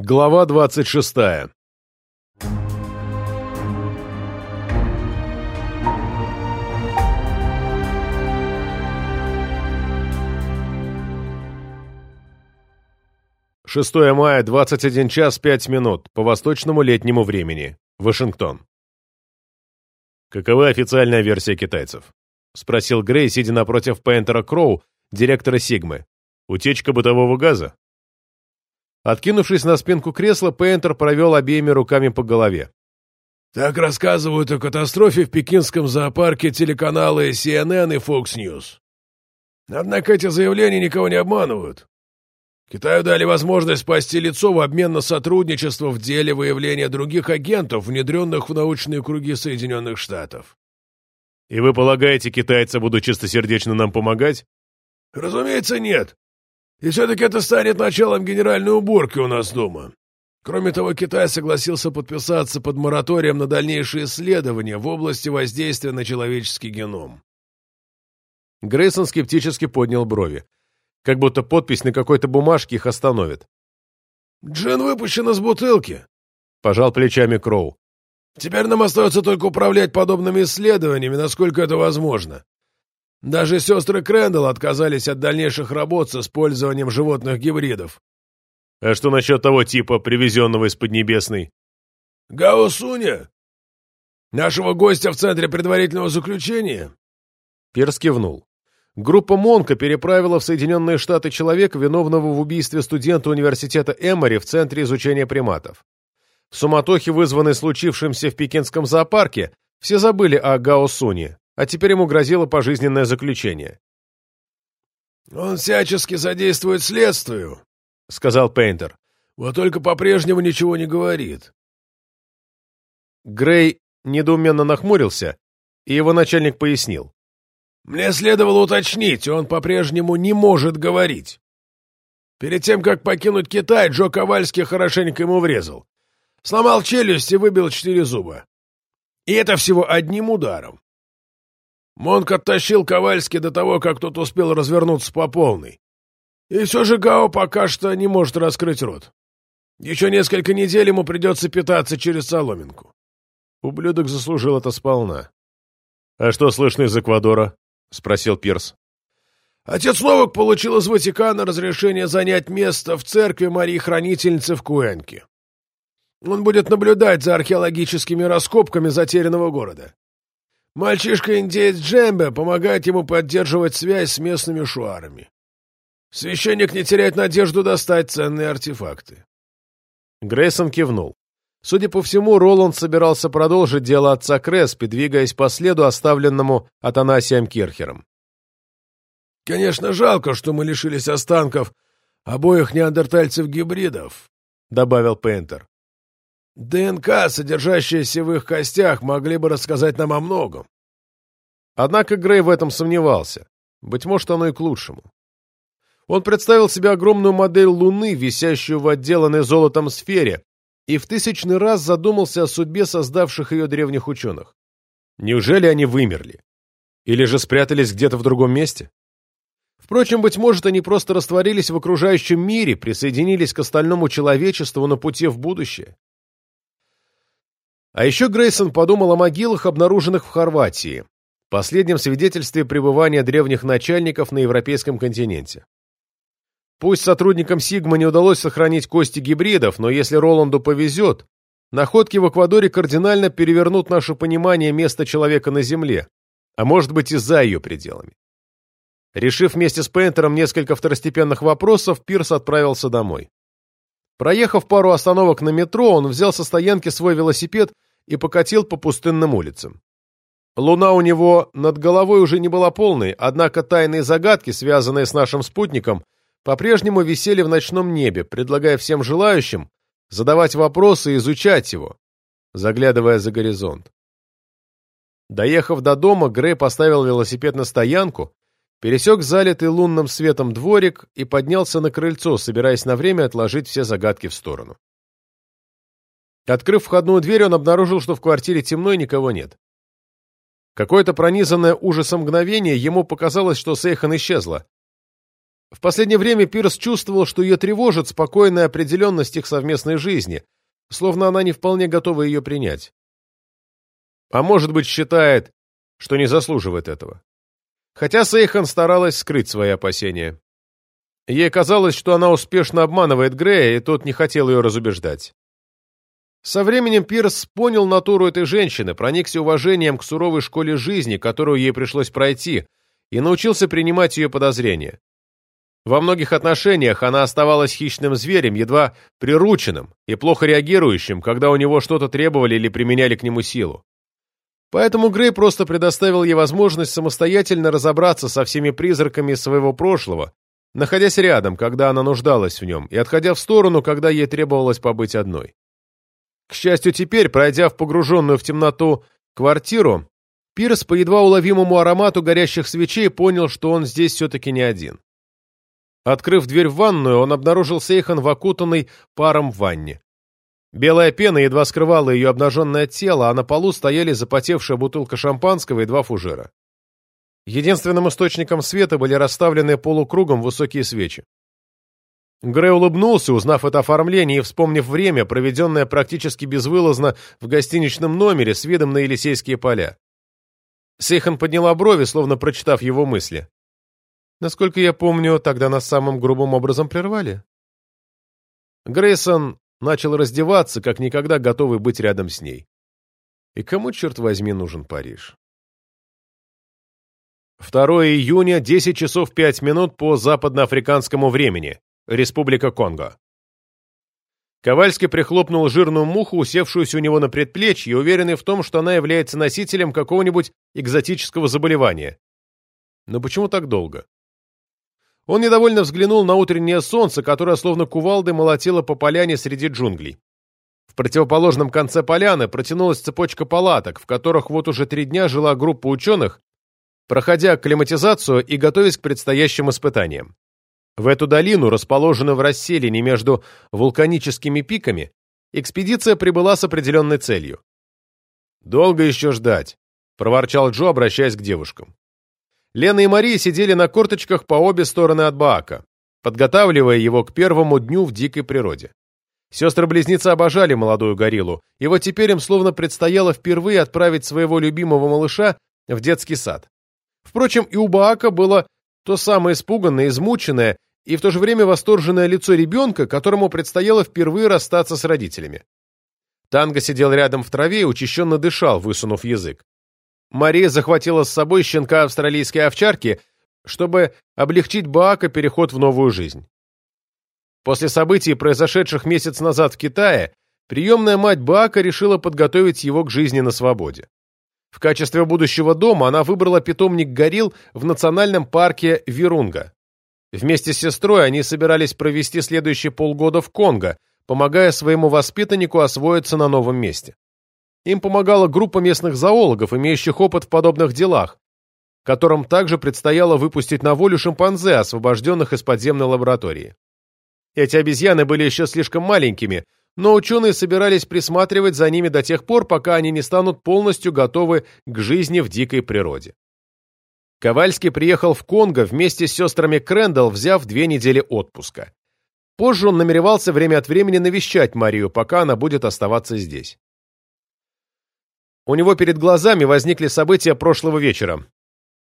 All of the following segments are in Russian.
Глава двадцать шестая Шестое мая, двадцать один час пять минут, по восточному летнему времени. Вашингтон. «Какова официальная версия китайцев?» — спросил Грей, сидя напротив Пейнтера Кроу, директора Сигмы. «Утечка бытового газа?» Откинувшись на спинку кресла, Пейнтер провел обеими руками по голове. Так рассказывают о катастрофе в пекинском зоопарке телеканалы CNN и Fox News. Однако эти заявления никого не обманывают. Китаю дали возможность спасти лицо в обмен на сотрудничество в деле выявления других агентов, внедренных в научные круги Соединенных Штатов. «И вы полагаете, китайцы будут чистосердечно нам помогать?» «Разумеется, нет. И все-таки это станет началом генеральной уборки у нас дома. Кроме того, Китай согласился подписаться под мораторием на дальнейшие исследования в области воздействия на человеческий геном». Грейсон скептически поднял брови. Как будто подпись на какой-то бумажке их остановит. «Джин выпущен из бутылки», — пожал плечами Кроу. «Теперь нам остается только управлять подобными исследованиями, насколько это возможно. Даже сестры Крэндалл отказались от дальнейших работ с использованием животных гибридов. А что насчет того типа, привезенного из Поднебесной? Гао Суня? Нашего гостя в центре предварительного заключения? Пирс кивнул. Группа Монка переправила в Соединенные Штаты человека, виновного в убийстве студента университета Эмори в Центре изучения приматов. В суматохе, вызванной случившимся в пекинском зоопарке, все забыли о Гао Суне, а теперь ему грозило пожизненное заключение. «Он всячески содействует следствию», — сказал Пейнтер. «Вот только по-прежнему ничего не говорит». Грей недоуменно нахмурился, и его начальник пояснил. Мне следовало уточнить, он по-прежнему не может говорить. Перед тем, как покинуть Китай, Джо Ковальский хорошенько ему врезал. Сломал челюсть и выбил четыре зуба. И это всего одним ударом. Монк оттащил Ковальский до того, как тот успел развернуться по полной. И все же Гао пока что не может раскрыть рот. Еще несколько недель ему придется питаться через соломинку. Ублюдок заслужил это сполна. А что слышно из Эквадора? — спросил Пирс. Отец Новак получил из Ватикана разрешение занять место в церкви Марии Хранительницы в Куэнке. Он будет наблюдать за археологическими раскопками затерянного города. Мальчишка-индеец Джембе помогает ему поддерживать связь с местными шуарами. Священник не теряет надежду достать ценные артефакты. Грейсон кивнул. Судя по всему, Роланд собирался продолжить дело отца Креспи, двигаясь по следу, оставленному Атанасием Кирхером. «Конечно, жалко, что мы лишились останков обоих неандертальцев-гибридов», — добавил Пейнтер. «ДНК, содержащаяся в их костях, могли бы рассказать нам о многом». Однако Грей в этом сомневался. Быть может, оно и к лучшему. Он представил себе огромную модель Луны, висящую в отделанной золотом сфере, и в тысячный раз задумался о судьбе создавших ее древних ученых. Неужели они вымерли? Или же спрятались где-то в другом месте? Впрочем, быть может, они просто растворились в окружающем мире, присоединились к остальному человечеству на пути в будущее. А еще Грейсон подумал о могилах, обнаруженных в Хорватии, последнем свидетельстве пребывания древних начальников на европейском континенте. Пусть сотрудникам Сигма не удалось сохранить кости гибридов, но если Роланду повезет, находки в Эквадоре кардинально перевернут наше понимание места человека на Земле, а может быть и за ее пределами. Решив вместе с Пейнтером несколько второстепенных вопросов, Пирс отправился домой. Проехав пару остановок на метро, он взял со стоянки свой велосипед и покатил по пустынным улицам. Луна у него над головой уже не была полной, однако тайные загадки, связанные с нашим спутником, по-прежнему висели в ночном небе, предлагая всем желающим задавать вопросы и изучать его, заглядывая за горизонт. Доехав до дома, Грей поставил велосипед на стоянку, пересек залитый лунным светом дворик и поднялся на крыльцо, собираясь на время отложить все загадки в сторону. Открыв входную дверь, он обнаружил, что в квартире темно и никого нет. Какое-то пронизанное ужасом мгновение ему показалось, что Сейхан исчезла. В последнее время Пирс чувствовал, что ее тревожит спокойная определенность их совместной жизни, словно она не вполне готова ее принять. А может быть, считает, что не заслуживает этого. Хотя Сейхан старалась скрыть свои опасения. Ей казалось, что она успешно обманывает Грея, и тот не хотел ее разубеждать. Со временем Пирс понял натуру этой женщины, проникся уважением к суровой школе жизни, которую ей пришлось пройти, и научился принимать ее подозрения. Во многих отношениях она оставалась хищным зверем, едва прирученным и плохо реагирующим, когда у него что-то требовали или применяли к нему силу. Поэтому Грей просто предоставил ей возможность самостоятельно разобраться со всеми призраками своего прошлого, находясь рядом, когда она нуждалась в нем, и отходя в сторону, когда ей требовалось побыть одной. К счастью, теперь, пройдя в погруженную в темноту квартиру, Пирс по едва уловимому аромату горящих свечей понял, что он здесь все-таки не один. Открыв дверь в ванную, он обнаружил Сейхан в окутанной паром в ванне. Белая пена едва скрывала ее обнаженное тело, а на полу стояли запотевшая бутылка шампанского и два фужера. Единственным источником света были расставлены полукругом высокие свечи. Грей улыбнулся, узнав это оформление и вспомнив время, проведенное практически безвылазно в гостиничном номере с видом на Елисейские поля. Сейхан подняла брови, словно прочитав его мысли. «Насколько я помню, тогда нас самым грубым образом прервали». Грейсон начал раздеваться, как никогда готовый быть рядом с ней. И кому, черт возьми, нужен Париж? 2 июня, 10 часов 5 минут по западноафриканскому времени. Республика Конго. Ковальский прихлопнул жирную муху, усевшуюся у него на предплечье, уверенный в том, что она является носителем какого-нибудь экзотического заболевания. Но почему так долго? Он недовольно взглянул на утреннее солнце, которое словно кувалдой молотило по поляне среди джунглей. В противоположном конце поляны протянулась цепочка палаток, в которых вот уже три дня жила группа ученых, проходя акклиматизацию и готовясь к предстоящим испытаниям. В эту долину, расположенную в расселине между вулканическими пиками, экспедиция прибыла с определенной целью. «Долго еще ждать», — проворчал Джо, обращаясь к девушкам. Лена и Мария сидели на корточках по обе стороны от Баака, подготавливая его к первому дню в дикой природе. Сестры-близнецы обожали молодую гориллу, и вот теперь им словно предстояло впервые отправить своего любимого малыша в детский сад. Впрочем, и у Баака было то самое испуганное, измученное и в то же время восторженное лицо ребенка, которому предстояло впервые расстаться с родителями. Танго сидел рядом в траве и учащенно дышал, высунув язык. Мария захватила с собой щенка австралийской овчарки, чтобы облегчить Баака переход в новую жизнь. После событий, произошедших месяц назад в Китае, приемная мать Баака решила подготовить его к жизни на свободе. В качестве будущего дома она выбрала питомник горилл в национальном парке Вирунга. Вместе с сестрой они собирались провести следующие полгода в Конго, помогая своему воспитаннику освоиться на новом месте. Им помогала группа местных зоологов, имеющих опыт в подобных делах, которым также предстояло выпустить на волю шимпанзе, освобожденных из подземной лаборатории. Эти обезьяны были еще слишком маленькими, но ученые собирались присматривать за ними до тех пор, пока они не станут полностью готовы к жизни в дикой природе. Ковальский приехал в Конго вместе с сестрами Крэндалл, взяв две недели отпуска. Позже он намеревался время от времени навещать Марию, пока она будет оставаться здесь. У него перед глазами возникли события прошлого вечера.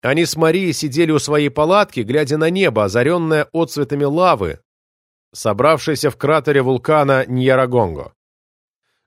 Они с Марией сидели у своей палатки, глядя на небо, озаренное отцветами лавы, собравшейся в кратере вулкана Ньярагонго.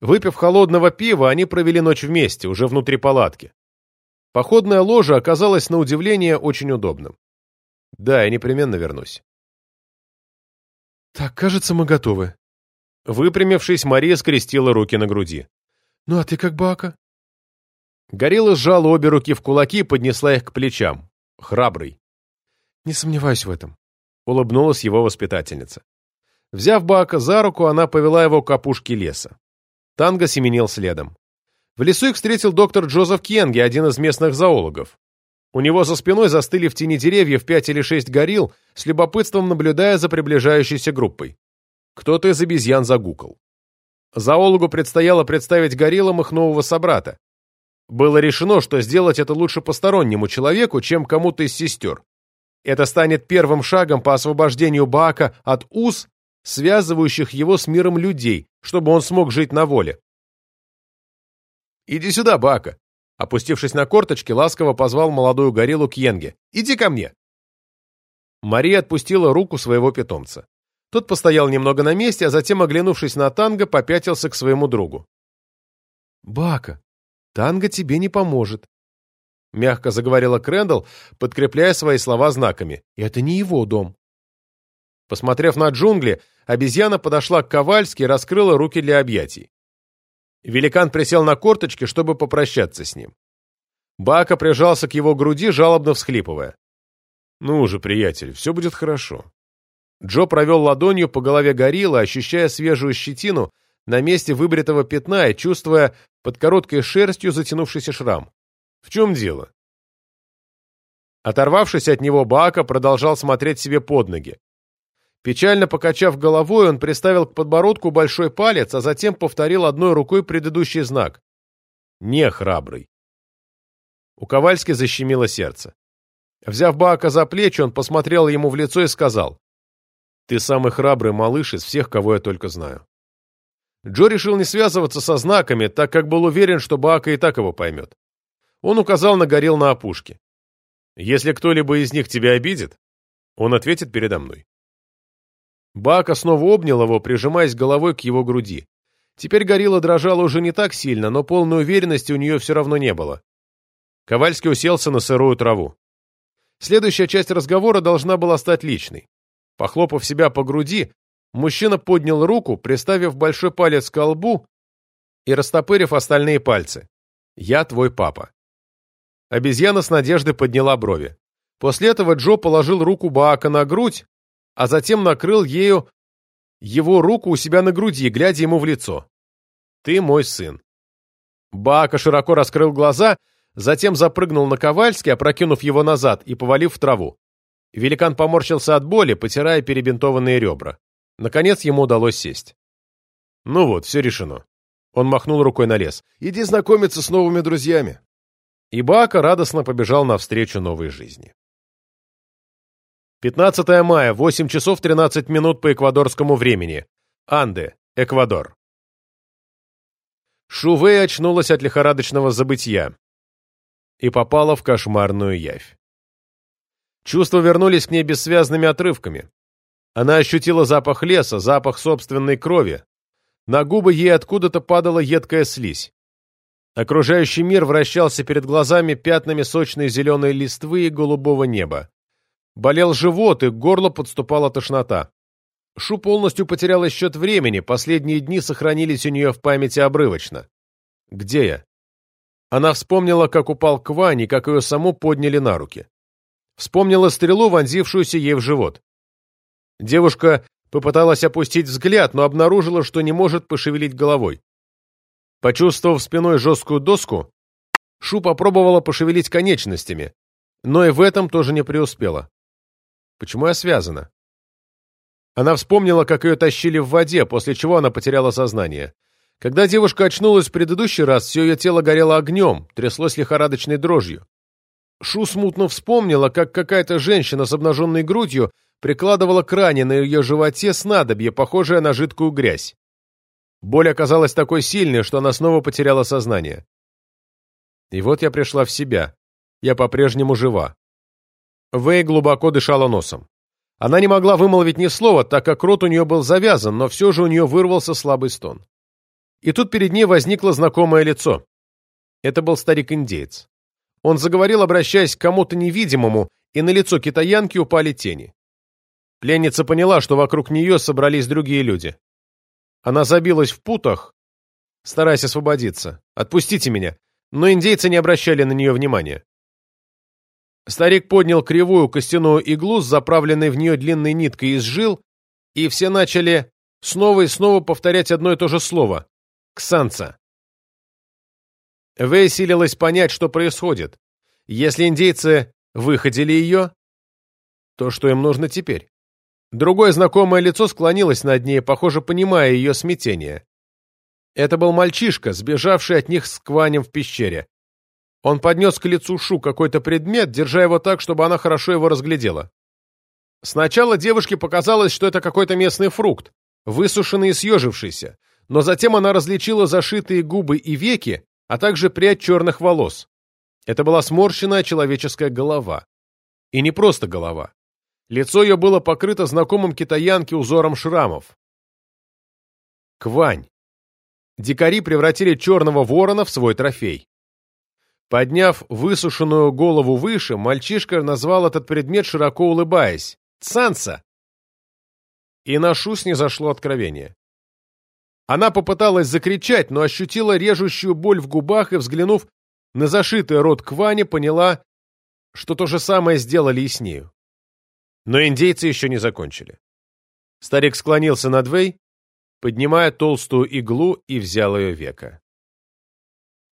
Выпив холодного пива, они провели ночь вместе, уже внутри палатки. Походное ложе оказалось на удивление очень удобным. Да, я непременно вернусь. Так, кажется, мы готовы. Выпрямившись, Мария скрестила руки на груди. Ну а ты как Бака? Горилла сжала обе руки в кулаки и поднесла их к плечам. Храбрый. Не сомневаюсь в этом. Улыбнулась его воспитательница. Взяв Бака за руку, она повела его к опушке леса. Танго семенил следом. В лесу их встретил доктор Джозеф Кенги, один из местных зоологов. У него за спиной застыли в тени деревьев пять или шесть горилл, с любопытством наблюдая за приближающейся группой. Кто-то из обезьян загукал. Зоологу предстояло представить гориллам их нового собрата. Было решено, что сделать это лучше постороннему человеку, чем кому-то из сестер. Это станет первым шагом по освобождению Баака от уз, связывающих его с миром людей, чтобы он смог жить на воле. «Иди сюда, Баака!» Опустившись на корточки, ласково позвал молодую гориллу к Йенге. «Иди ко мне!» Мария отпустила руку своего питомца. Тот постоял немного на месте, а затем, оглянувшись на Танго, попятился к своему другу. «Бака, Танго тебе не поможет», — мягко заговорила Крэндалл, подкрепляя свои слова знаками. «Это не его дом». Посмотрев на джунгли, обезьяна подошла к Ковальски и раскрыла руки для объятий. Великан присел на корточки, чтобы попрощаться с ним. Бака прижался к его груди, жалобно всхлипывая. «Ну же, приятель, все будет хорошо». Джо провел ладонью по голове гориллы, ощущая свежую щетину на месте выбритого пятна и чувствуя под короткой шерстью затянувшийся шрам. «В чем дело?» Оторвавшись от него, Баака продолжал смотреть себе под ноги. Печально покачав головой, он приставил к подбородку большой палец, а затем повторил одной рукой предыдущий знак. «Не храбрый». У Ковальски защемило сердце. Взяв Баака за плечи, он посмотрел ему в лицо и сказал, «Ты самый храбрый малыш из всех, кого я только знаю». Джо решил не связываться со знаками, так как был уверен, что Баака и так его поймет. Он указал на горил на опушке. «Если кто-либо из них тебя обидит, он ответит передо мной». Бака снова обнял его, прижимаясь головой к его груди. Теперь горилла дрожала уже не так сильно, но полной уверенности у нее все равно не было. Ковальский уселся на сырую траву. Следующая часть разговора должна была стать личной. Похлопав себя по груди, мужчина поднял руку, приставив большой палец к лбу и растопырив остальные пальцы. «Я твой папа». Обезьяна с надеждой подняла брови. После этого Джо положил руку Баака на грудь, а затем накрыл ею его руку у себя на груди, глядя ему в лицо. «Ты мой сын». Баака широко раскрыл глаза, затем запрыгнул на Ковальский, опрокинув его назад и повалив в траву. Великан поморщился от боли, потирая перебинтованные ребра. Наконец ему удалось сесть. «Ну вот, все решено». Он махнул рукой на лес. «Иди знакомиться с новыми друзьями». И Баака радостно побежал навстречу новой жизни. 15 мая, 8 часов 13 минут по эквадорскому времени. Анды, Эквадор. Шувей очнулась от лихорадочного забытья и попала в кошмарную явь. Чувства вернулись к ней бессвязными отрывками. Она ощутила запах леса, запах собственной крови. На губы ей откуда-то падала едкая слизь. Окружающий мир вращался перед глазами пятнами сочной зеленой листвы и голубого неба. Болел живот, и к горлу подступала тошнота. Шу полностью потеряла счет времени, последние дни сохранились у нее в памяти обрывочно. Где я? Она вспомнила, как упал Квань и как ее саму подняли на руки. Вспомнила стрелу, вонзившуюся ей в живот. Девушка попыталась опустить взгляд, но обнаружила, что не может пошевелить головой. Почувствовав спиной жесткую доску, Шу попробовала пошевелить конечностями, но и в этом тоже не преуспела. Почему я связана? Она вспомнила, как ее тащили в воде, после чего она потеряла сознание. Когда девушка очнулась в предыдущий раз, все ее тело горело огнем, тряслось лихорадочной дрожью. Шу смутно вспомнила, как какая-то женщина с обнаженной грудью прикладывала к ране на ее животе снадобье, похожее на жидкую грязь. Боль оказалась такой сильной, что она снова потеряла сознание. И вот я пришла в себя. Я по-прежнему жива. Вэй глубоко дышала носом. Она не могла вымолвить ни слова, так как рот у нее был завязан, но все же у нее вырвался слабый стон. И тут перед ней возникло знакомое лицо. Это был старик-индеец. Он заговорил, обращаясь к кому-то невидимому, и на лицо китаянки упали тени. Пленница поняла, что вокруг нее собрались другие люди. Она забилась в путах, стараясь освободиться. «Отпустите меня!» Но индейцы не обращали на нее внимания. Старик поднял кривую костяную иглу с заправленной в нее длинной ниткой из жил, и все начали снова и снова повторять одно и то же слово — «ксанца». Вэй силилась понять, что происходит. Если индейцы выходили ее, то что им нужно теперь? Другое знакомое лицо склонилось над ней, похоже, понимая ее смятение. Это был мальчишка, сбежавший от них с Кванем в пещере. Он поднес к лицу Шу какой-то предмет, держа его так, чтобы она хорошо его разглядела. Сначала девушке показалось, что это какой-то местный фрукт, высушенный и съежившийся, но затем она различила зашитые губы и веки, а также прядь черных волос. Это была сморщенная человеческая голова. И не просто голова. Лицо ее было покрыто знакомым китаянке узором шрамов. Квань. Дикари превратили черного ворона в свой трофей. Подняв высушенную голову выше, мальчишка назвал этот предмет, широко улыбаясь. «Цанца!» И на Шу снизошло откровение. Она попыталась закричать, но ощутила режущую боль в губах и, взглянув на зашитый рот Квани, поняла, что то же самое сделали и с нею. Но индейцы еще не закончили. Старик склонился над Вэй, поднимая толстую иглу и взял ее века.